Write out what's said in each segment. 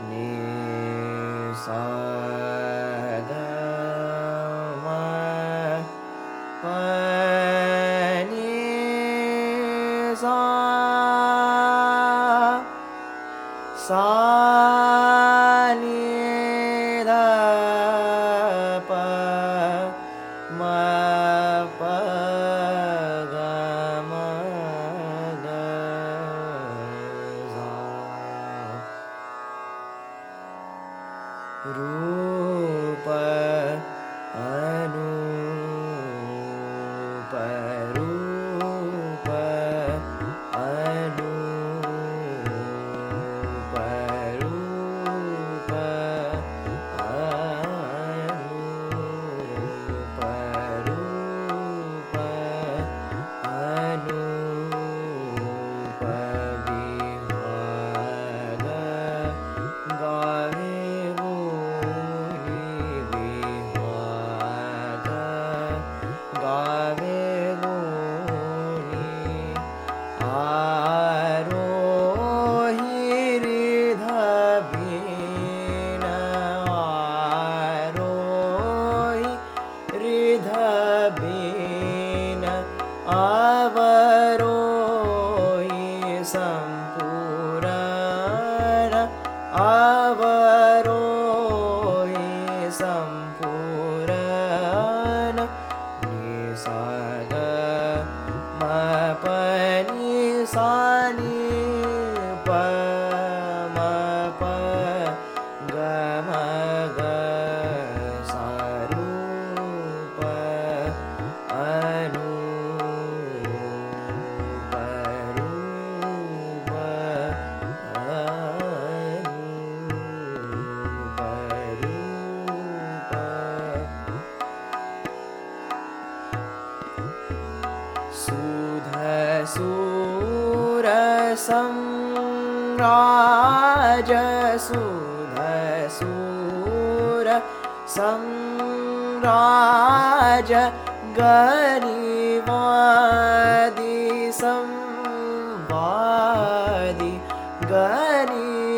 ी Guru. सम्पूर्ण आवरोपूर् मपनि सा सूरसं सर सं राज सुर सर गरिवादि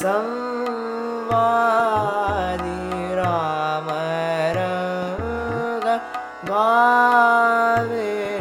संवादि रामर गावे